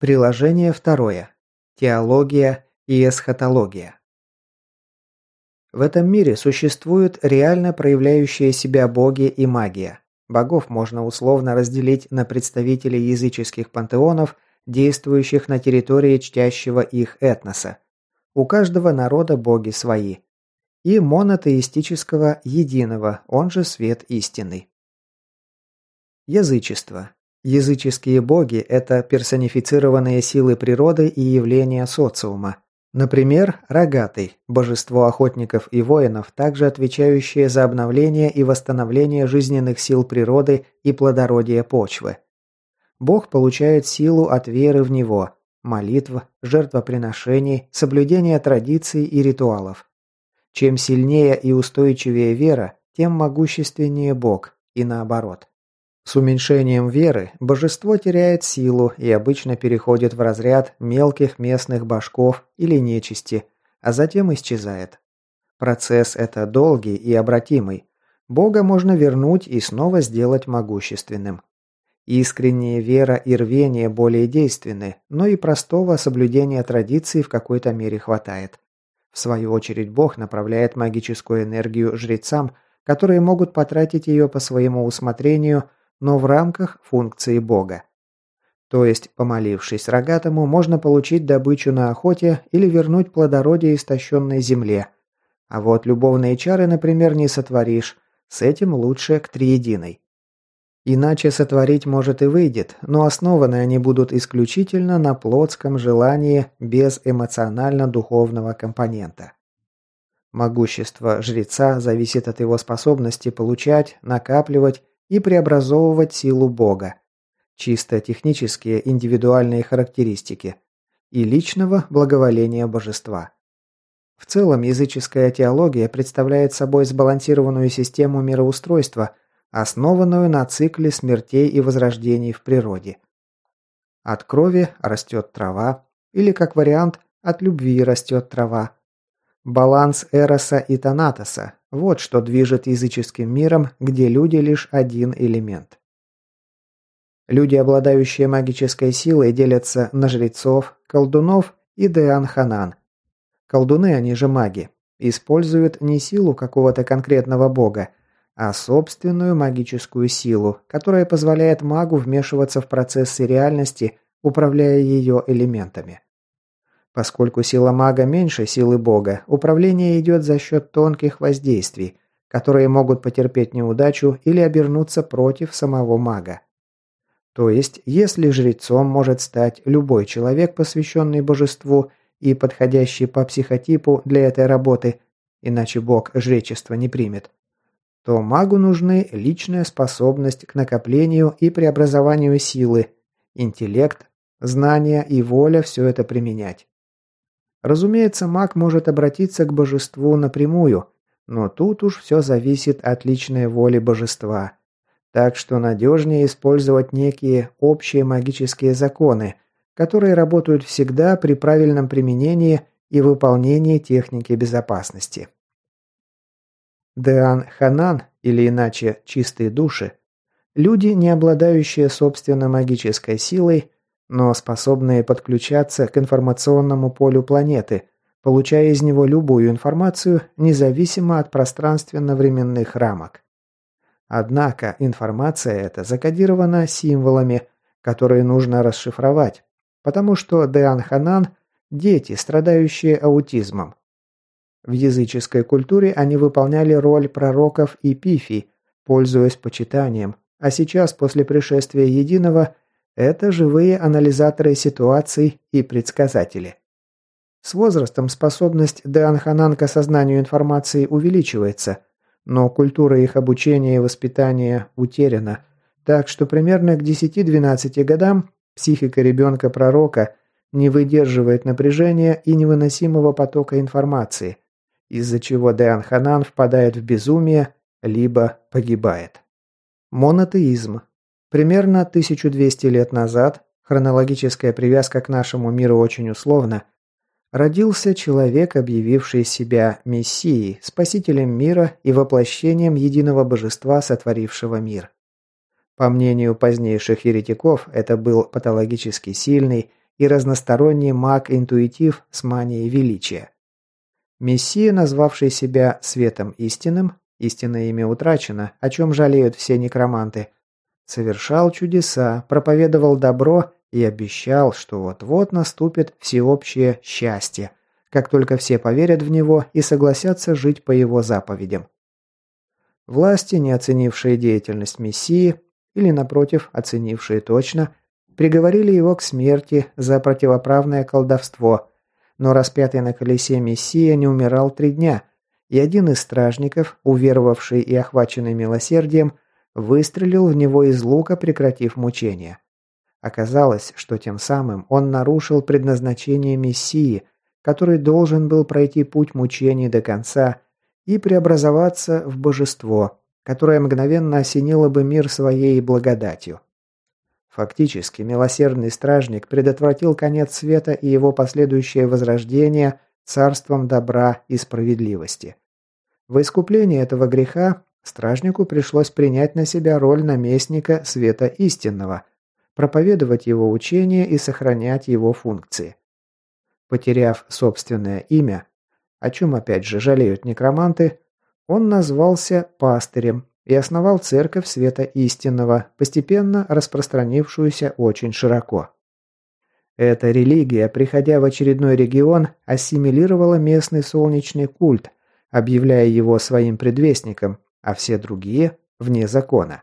Приложение второе. Теология и эсхатология. В этом мире существуют реально проявляющие себя боги и магия. Богов можно условно разделить на представителей языческих пантеонов, действующих на территории чтящего их этноса. У каждого народа боги свои. И монотеистического единого, он же свет истинный. Язычество. Языческие боги – это персонифицированные силы природы и явления социума. Например, рогатый – божество охотников и воинов, также отвечающее за обновление и восстановление жизненных сил природы и плодородия почвы. Бог получает силу от веры в него, молитв, жертвоприношений, соблюдения традиций и ритуалов. Чем сильнее и устойчивее вера, тем могущественнее Бог, и наоборот. С уменьшением веры божество теряет силу и обычно переходит в разряд мелких местных башков или нечисти, а затем исчезает. Процесс это долгий и обратимый. Бога можно вернуть и снова сделать могущественным. Искренняя вера и рвение более действенны, но и простого соблюдения традиций в какой-то мере хватает. В свою очередь Бог направляет магическую энергию жрецам, которые могут потратить ее по своему усмотрению – но в рамках функции бога. То есть, помолившись рогатому, можно получить добычу на охоте или вернуть плодородие истощенной земле. А вот любовные чары, например, не сотворишь, с этим лучше к триединой. Иначе сотворить может и выйдет, но основаны они будут исключительно на плотском желании без эмоционально-духовного компонента. Могущество жреца зависит от его способности получать, накапливать и преобразовывать силу Бога. Чисто технические индивидуальные характеристики. И личного благоволения божества. В целом, языческая теология представляет собой сбалансированную систему мироустройства, основанную на цикле смертей и возрождений в природе. От крови растет трава, или, как вариант, от любви растет трава. Баланс Эроса и Танатоса – вот что движет языческим миром, где люди лишь один элемент. Люди, обладающие магической силой, делятся на жрецов, колдунов и деан-ханан. Колдуны, они же маги, используют не силу какого-то конкретного бога, а собственную магическую силу, которая позволяет магу вмешиваться в процессы реальности, управляя ее элементами. Поскольку сила мага меньше силы бога, управление идет за счет тонких воздействий, которые могут потерпеть неудачу или обернуться против самого мага. То есть, если жрецом может стать любой человек, посвященный божеству и подходящий по психотипу для этой работы, иначе бог жречество не примет, то магу нужны личная способность к накоплению и преобразованию силы, интеллект, знания и воля все это применять. Разумеется, маг может обратиться к божеству напрямую, но тут уж все зависит от личной воли божества. Так что надежнее использовать некие общие магические законы, которые работают всегда при правильном применении и выполнении техники безопасности. Деан Ханан, или иначе чистые души, люди, не обладающие собственно магической силой, но способные подключаться к информационному полю планеты, получая из него любую информацию, независимо от пространственно-временных рамок. Однако информация эта закодирована символами, которые нужно расшифровать, потому что Деан Ханан – дети, страдающие аутизмом. В языческой культуре они выполняли роль пророков и пифий, пользуясь почитанием, а сейчас, после пришествия Единого, это живые анализаторы ситуаций и предсказатели. С возрастом способность Деанханан к осознанию информации увеличивается, но культура их обучения и воспитания утеряна, так что примерно к 10-12 годам психика ребенка-пророка не выдерживает напряжения и невыносимого потока информации, из-за чего Деанханан впадает в безумие, либо погибает. Монотеизм Примерно 1200 лет назад, хронологическая привязка к нашему миру очень условна, родился человек, объявивший себя Мессией, спасителем мира и воплощением единого божества, сотворившего мир. По мнению позднейших еретиков, это был патологически сильный и разносторонний маг-интуитив с манией величия. Мессия, назвавший себя светом истинным, истинное имя утрачено, о чем жалеют все некроманты, совершал чудеса, проповедовал добро и обещал, что вот-вот наступит всеобщее счастье, как только все поверят в него и согласятся жить по его заповедям. Власти, не оценившие деятельность Мессии, или, напротив, оценившие точно, приговорили его к смерти за противоправное колдовство, но распятый на колесе Мессия не умирал три дня, и один из стражников, уверовавший и охваченный милосердием, выстрелил в него из лука, прекратив мучения. Оказалось, что тем самым он нарушил предназначение Мессии, который должен был пройти путь мучений до конца и преобразоваться в божество, которое мгновенно осенило бы мир своей благодатью. Фактически, милосердный стражник предотвратил конец света и его последующее возрождение царством добра и справедливости. В искупление этого греха стражнику пришлось принять на себя роль наместника света истинного, проповедовать его учение и сохранять его функции. Потеряв собственное имя, о чем опять же жалеют некроманты, он назвался пастырем и основал церковь света истинного, постепенно распространившуюся очень широко. Эта религия, приходя в очередной регион, ассимилировала местный солнечный культ, объявляя его своим предвестником, а все другие – вне закона.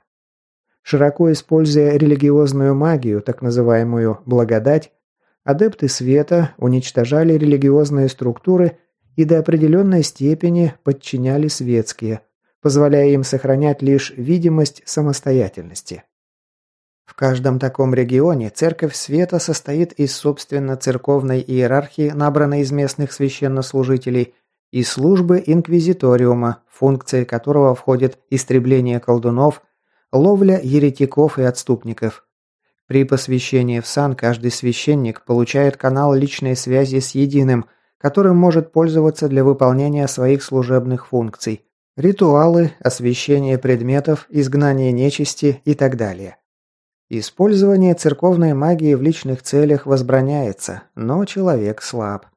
Широко используя религиозную магию, так называемую «благодать», Адепты света уничтожали религиозные структуры и до определенной степени подчиняли светские, позволяя им сохранять лишь видимость самостоятельности. В каждом таком регионе церковь света состоит из собственно церковной иерархии, набранной из местных священнослужителей, и службы инквизиториума, функции которого входят истребление колдунов, ловля еретиков и отступников, при посвящении в сан каждый священник получает канал личной связи с единым, которым может пользоваться для выполнения своих служебных функций. Ритуалы, освящение предметов, изгнание нечисти и так далее. Использование церковной магии в личных целях возбраняется, но человек слаб.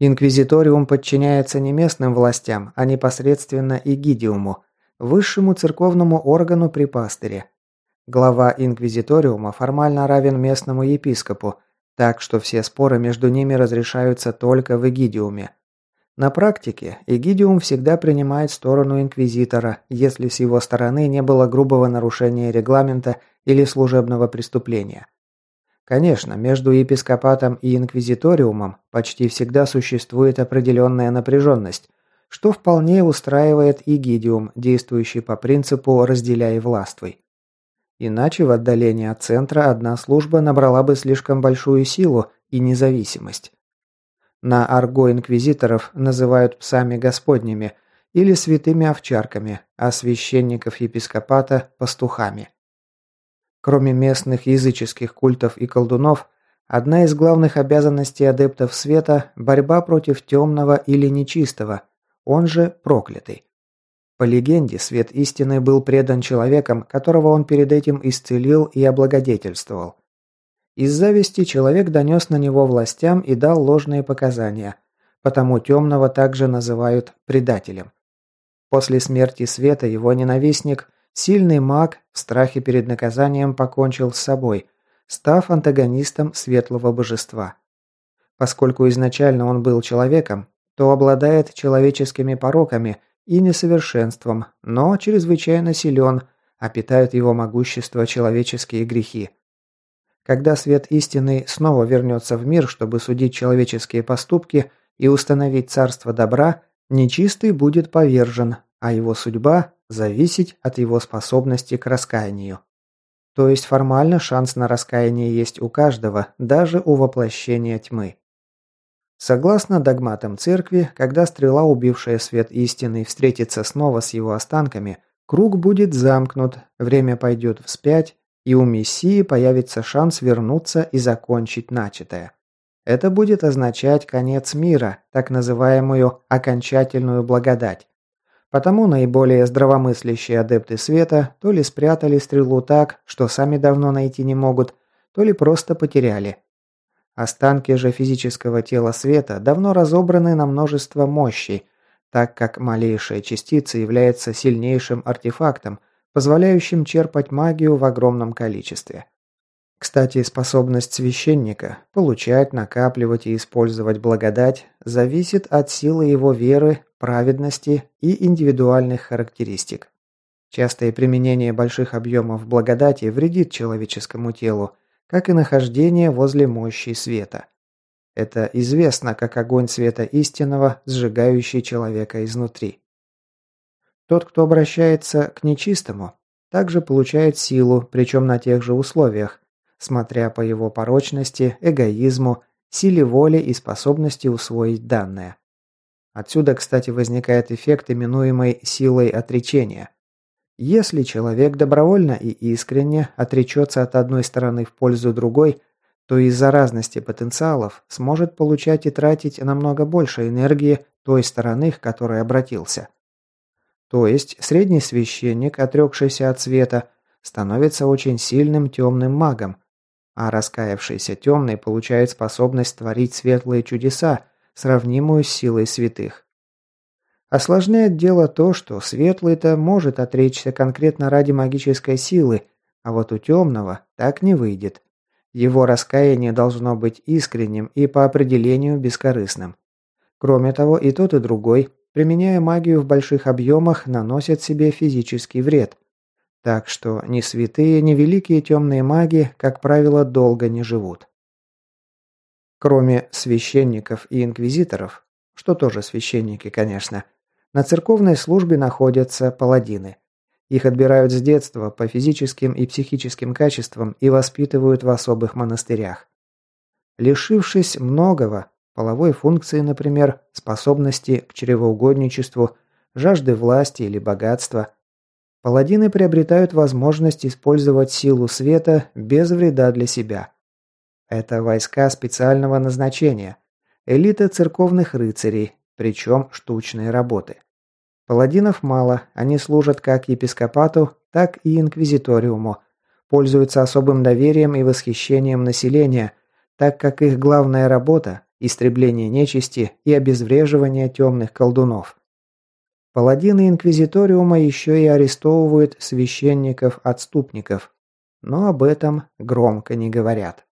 Инквизиториум подчиняется не местным властям, а непосредственно Игидиуму, высшему церковному органу при пастыре. Глава инквизиториума формально равен местному епископу, так что все споры между ними разрешаются только в Эгидиуме. На практике Эгидиум всегда принимает сторону инквизитора, если с его стороны не было грубого нарушения регламента или служебного преступления. Конечно, между епископатом и инквизиториумом почти всегда существует определенная напряженность, что вполне устраивает Игидиум, действующий по принципу «разделяй и властвуй». Иначе в отдалении от центра одна служба набрала бы слишком большую силу и независимость. На арго инквизиторов называют псами господними или святыми овчарками, а священников епископата – пастухами. Кроме местных языческих культов и колдунов, одна из главных обязанностей адептов света – борьба против темного или нечистого, он же проклятый. По легенде, свет истины был предан человеком, которого он перед этим исцелил и облагодетельствовал. Из зависти человек донес на него властям и дал ложные показания, потому темного также называют предателем. После смерти света его ненавистник, сильный маг, в страхе перед наказанием покончил с собой, став антагонистом светлого божества. Поскольку изначально он был человеком, то обладает человеческими пороками – и несовершенством, но чрезвычайно силен, а питают его могущество человеческие грехи. Когда свет истины снова вернется в мир, чтобы судить человеческие поступки и установить царство добра, нечистый будет повержен, а его судьба зависеть от его способности к раскаянию. То есть формально шанс на раскаяние есть у каждого, даже у воплощения тьмы. Согласно догматам церкви, когда стрела, убившая свет истины, встретится снова с его останками, круг будет замкнут, время пойдет вспять, и у Мессии появится шанс вернуться и закончить начатое. Это будет означать конец мира, так называемую окончательную благодать. Потому наиболее здравомыслящие адепты света то ли спрятали стрелу так, что сами давно найти не могут, то ли просто потеряли – Останки же физического тела света давно разобраны на множество мощей, так как малейшая частица является сильнейшим артефактом, позволяющим черпать магию в огромном количестве. Кстати, способность священника получать, накапливать и использовать благодать зависит от силы его веры, праведности и индивидуальных характеристик. Частое применение больших объемов благодати вредит человеческому телу, как и нахождение возле мощи света. Это известно как огонь света истинного, сжигающий человека изнутри. Тот, кто обращается к нечистому, также получает силу, причем на тех же условиях, смотря по его порочности, эгоизму, силе воли и способности усвоить данное. Отсюда, кстати, возникает эффект, именуемый силой отречения. Если человек добровольно и искренне отречется от одной стороны в пользу другой, то из-за разности потенциалов сможет получать и тратить намного больше энергии той стороны, к которой обратился. То есть средний священник, отрекшийся от света, становится очень сильным темным магом, а раскаявшийся темный получает способность творить светлые чудеса, сравнимую с силой святых. Осложняет дело то, что светлый-то может отречься конкретно ради магической силы, а вот у темного так не выйдет. Его раскаяние должно быть искренним и по определению бескорыстным. Кроме того, и тот, и другой, применяя магию в больших объемах, наносят себе физический вред. Так что ни святые, ни великие темные маги, как правило, долго не живут. Кроме священников и инквизиторов, что тоже священники, конечно – на церковной службе находятся паладины. Их отбирают с детства по физическим и психическим качествам и воспитывают в особых монастырях. Лишившись многого, половой функции, например, способности к чревоугодничеству, жажды власти или богатства, паладины приобретают возможность использовать силу света без вреда для себя. Это войска специального назначения, элита церковных рыцарей, причем штучные работы. Паладинов мало, они служат как епископату, так и инквизиториуму, пользуются особым доверием и восхищением населения, так как их главная работа – истребление нечисти и обезвреживание темных колдунов. Паладины инквизиториума еще и арестовывают священников-отступников, но об этом громко не говорят.